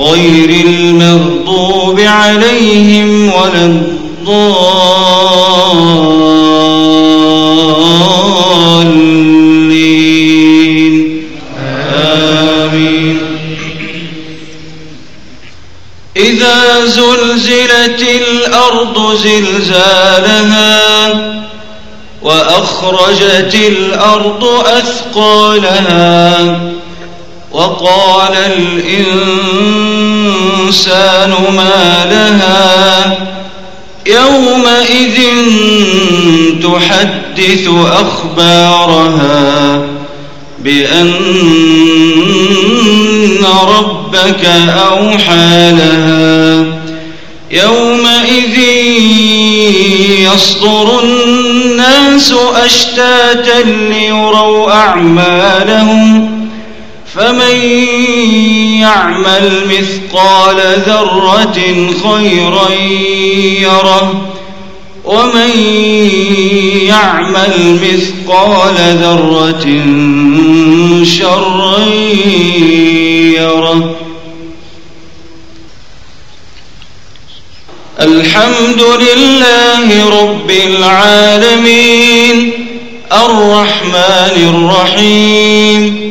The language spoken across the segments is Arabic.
غير المغضوب عليهم ولا الضالين. آمين. إذا زلزلت الأرض زلزالها وأخرجت الأرض أثقالها وقال الإنسان ما لها يومئذ تحدث أخبارها بأن ربك أوحى لها يومئذ يصدر الناس أشتاتا ليروا أعمالهم فمن يعمل مثقال ذرة خيرا يره ومن يعمل مثقال ذرة شرا يره. الحمد لله رب العالمين الرحمن الرحيم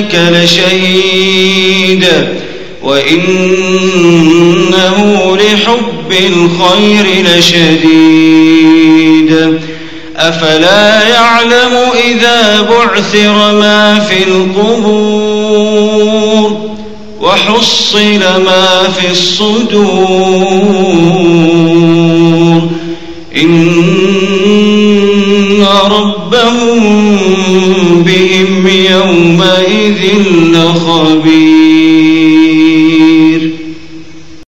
ذلك لشهيد. وإنه لحب الخير لشديد. أفلا يعلم إذا بعثر ما في القبور وحصل ما في الصدور. إن ربهم يومئذ لخبير.